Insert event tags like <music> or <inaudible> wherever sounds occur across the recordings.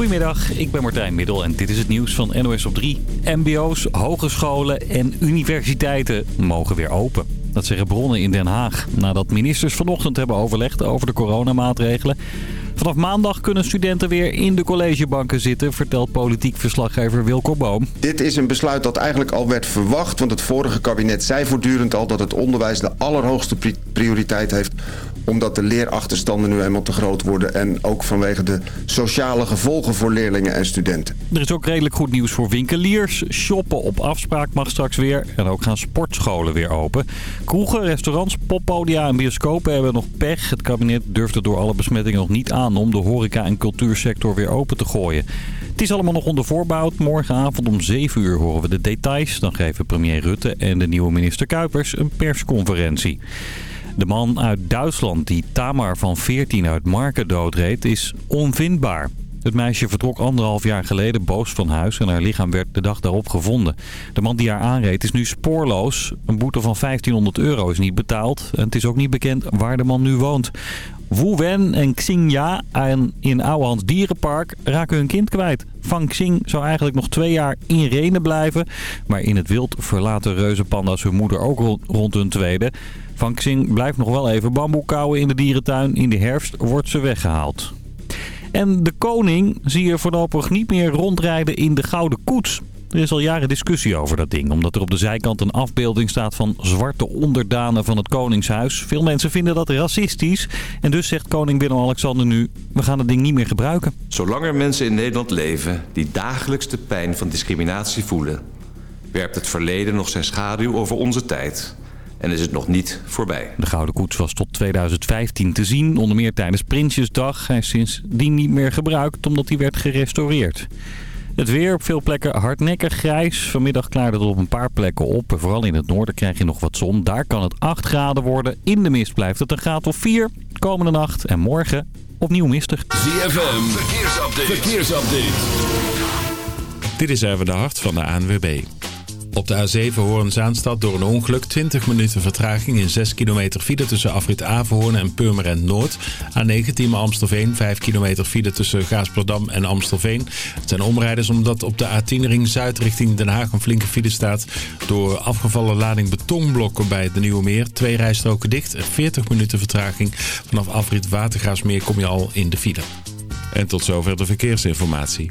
Goedemiddag, ik ben Martijn Middel en dit is het nieuws van NOS op 3. MBO's, hogescholen en universiteiten mogen weer open. Dat zeggen bronnen in Den Haag. Nadat ministers vanochtend hebben overlegd over de coronamaatregelen. Vanaf maandag kunnen studenten weer in de collegebanken zitten, vertelt politiek verslaggever Wilco Boom. Dit is een besluit dat eigenlijk al werd verwacht, want het vorige kabinet zei voortdurend al dat het onderwijs de allerhoogste prioriteit heeft omdat de leerachterstanden nu eenmaal te groot worden... en ook vanwege de sociale gevolgen voor leerlingen en studenten. Er is ook redelijk goed nieuws voor winkeliers. Shoppen op afspraak mag straks weer. En ook gaan sportscholen weer open. Kroegen, restaurants, poppodia en bioscopen hebben nog pech. Het kabinet durft het door alle besmettingen nog niet aan... om de horeca- en cultuursector weer open te gooien. Het is allemaal nog onder voorbouw. Morgenavond om 7 uur horen we de details. Dan geven premier Rutte en de nieuwe minister Kuipers een persconferentie. De man uit Duitsland die Tamar van 14 uit Marken doodreed is onvindbaar. Het meisje vertrok anderhalf jaar geleden boos van huis en haar lichaam werd de dag daarop gevonden. De man die haar aanreed is nu spoorloos. Een boete van 1500 euro is niet betaald en het is ook niet bekend waar de man nu woont. Wu Wen en Xingya in Ouwehans Dierenpark raken hun kind kwijt. Van Xing zou eigenlijk nog twee jaar in Renen blijven. Maar in het wild verlaten reuzenpanda's hun moeder ook rond hun tweede. Van Xing blijft nog wel even bamboe kouwen in de dierentuin. In de herfst wordt ze weggehaald. En de koning zie je voorlopig niet meer rondrijden in de gouden koets. Er is al jaren discussie over dat ding, omdat er op de zijkant een afbeelding staat van zwarte onderdanen van het Koningshuis. Veel mensen vinden dat racistisch en dus zegt koning Willem-Alexander nu, we gaan het ding niet meer gebruiken. Zolang er mensen in Nederland leven die dagelijks de pijn van discriminatie voelen, werpt het verleden nog zijn schaduw over onze tijd en is het nog niet voorbij. De Gouden Koets was tot 2015 te zien, onder meer tijdens Prinsjesdag. Hij is sindsdien niet meer gebruikt omdat hij werd gerestaureerd. Het weer op veel plekken hardnekkig grijs. Vanmiddag klaarde het op een paar plekken op. Vooral in het noorden krijg je nog wat zon. Daar kan het 8 graden worden. In de mist blijft het een graad of 4. Komende nacht en morgen opnieuw mistig. ZFM, verkeersupdate. verkeersupdate. Dit is even de hart van de ANWB. Op de A7 Hoorn-Zaanstad door een ongeluk 20 minuten vertraging in 6 kilometer file tussen Afrit Averhoorn en Purmerend Noord. A19 Amstelveen 5 kilometer file tussen Gaasperdam en Amstelveen. Het zijn omrijders omdat op de A10 ring Zuid richting Den Haag een flinke file staat. Door afgevallen lading betonblokken bij de Nieuwe Meer. Twee rijstroken dicht, 40 minuten vertraging. Vanaf Afrit Watergaasmeer kom je al in de file. En tot zover de verkeersinformatie.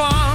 far.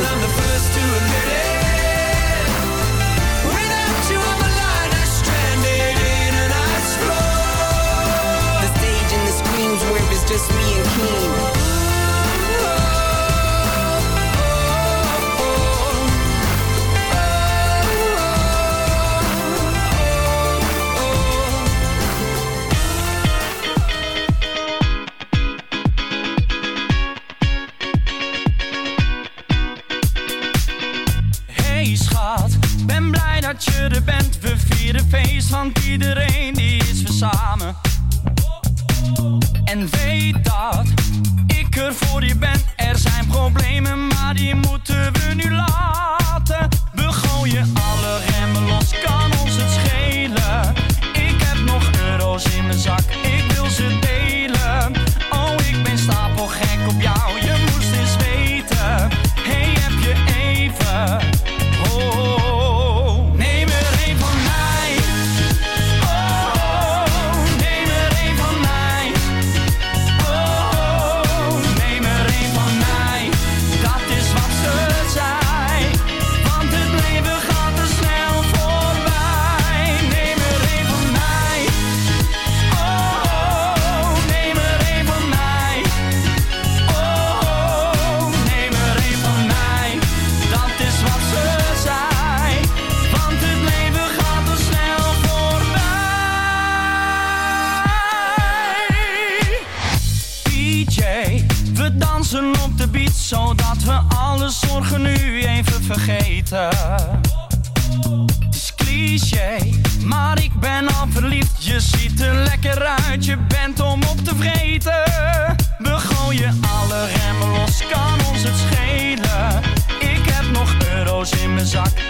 Well, I'm the first to admit it. lekker uit, je bent om op te vreten. We gooien alle remmen los, kan ons het schelen. Ik heb nog euro's in mijn zak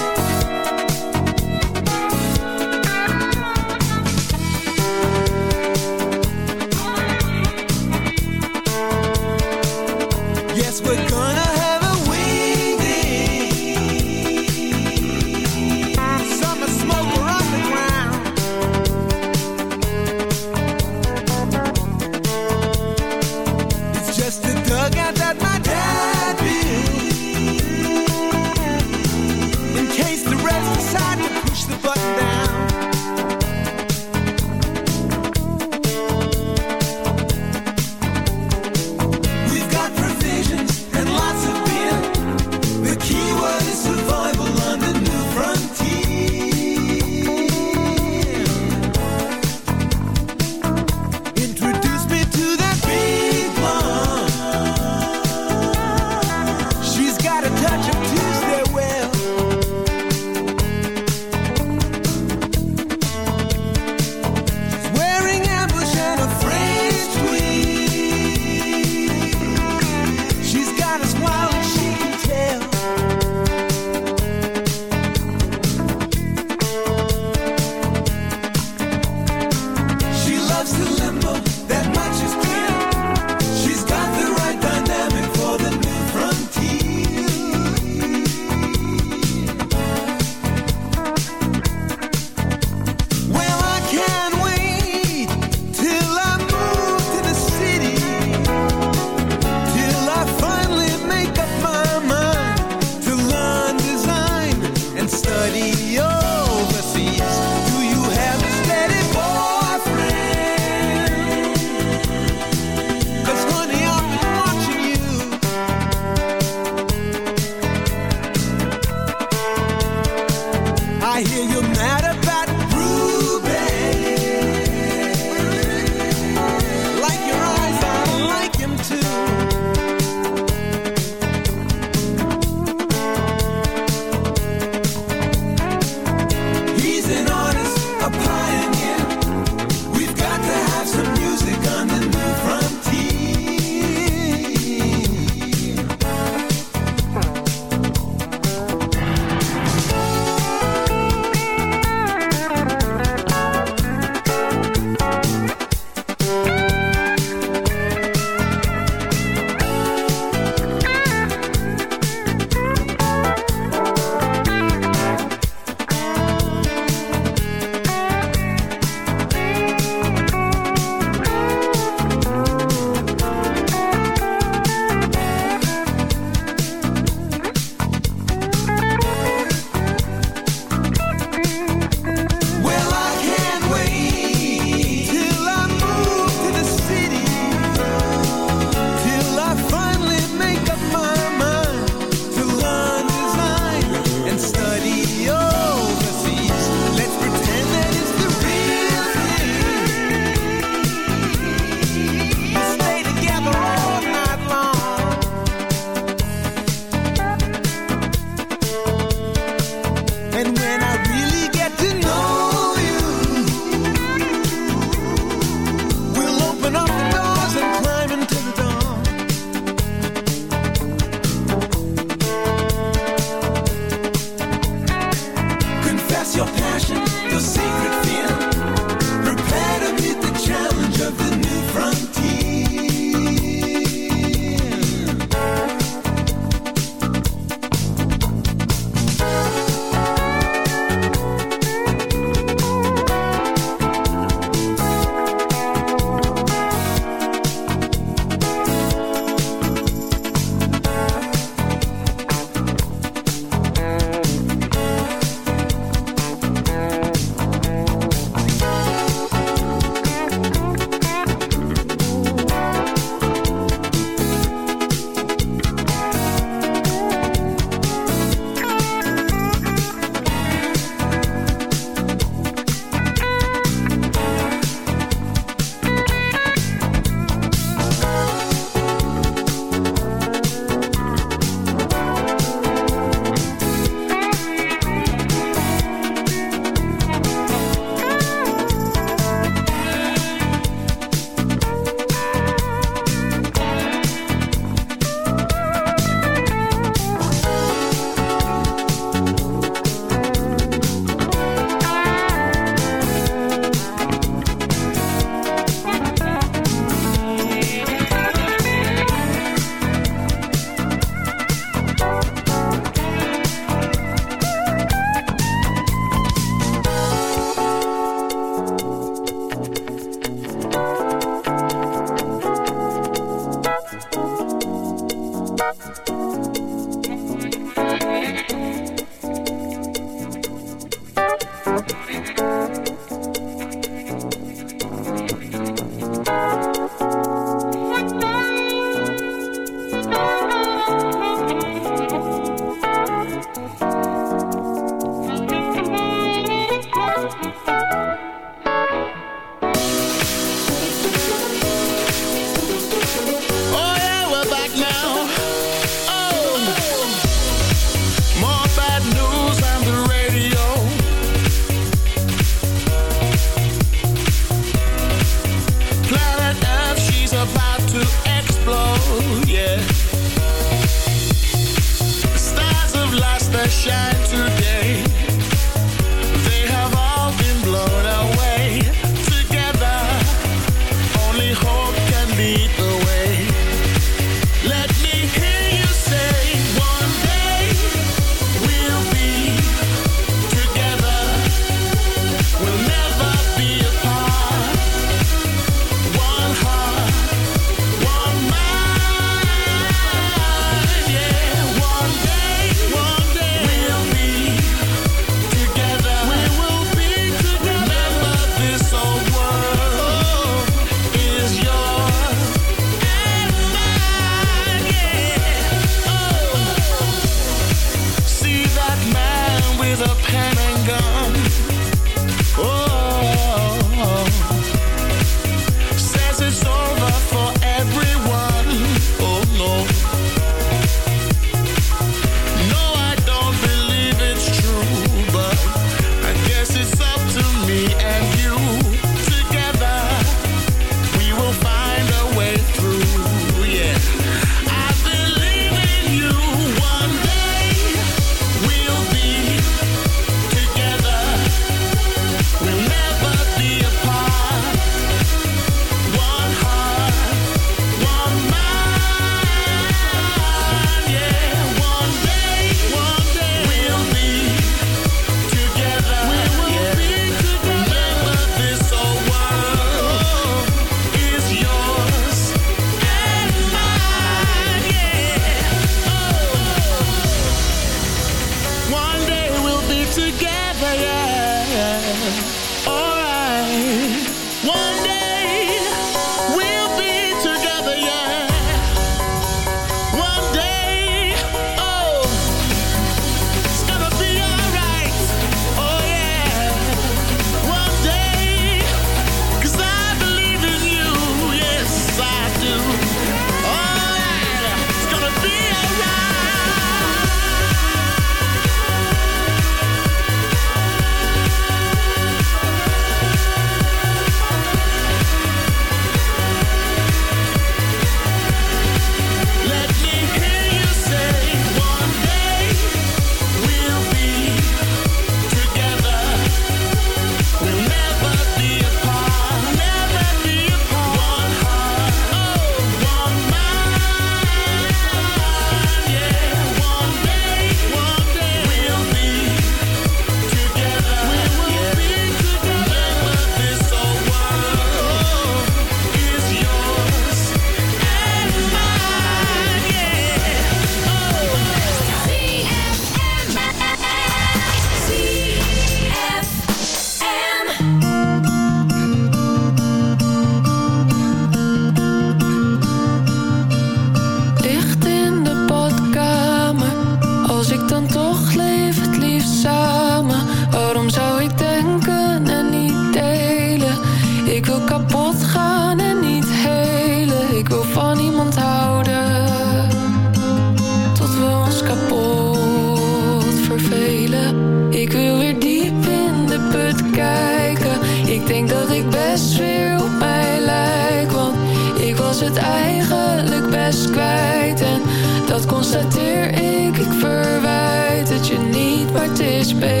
space.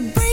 to bring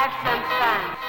have some fun.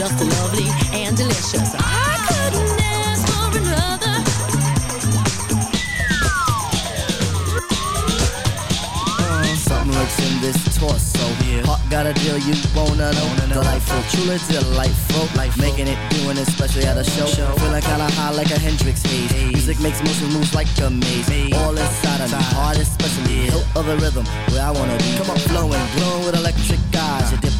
Just lovely and delicious. I couldn't ask for another. Uh, something lurks in this torso. Heart got a deal you wanna know. Delightful, truly delightful. Life making it, doing it, especially at a show. Feeling kinda high like a Hendrix haze. Music makes motion moves like a maze. All inside of me, heart especially. Hilt of the rhythm, where I wanna be. Come on, flowing, glowing with electric eyes. You dip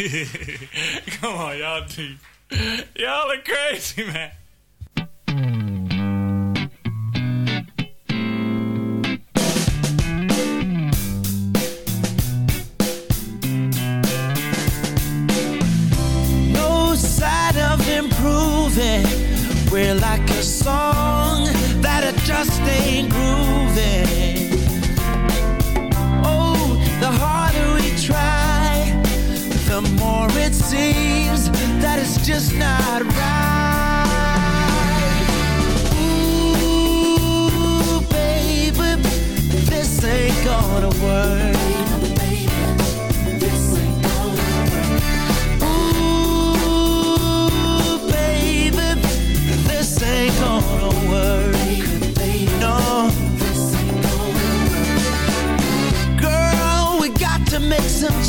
<laughs> Come on, y'all. Y'all are crazy, man.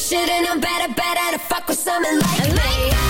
shit and I'm better, better to fuck with someone like, like me.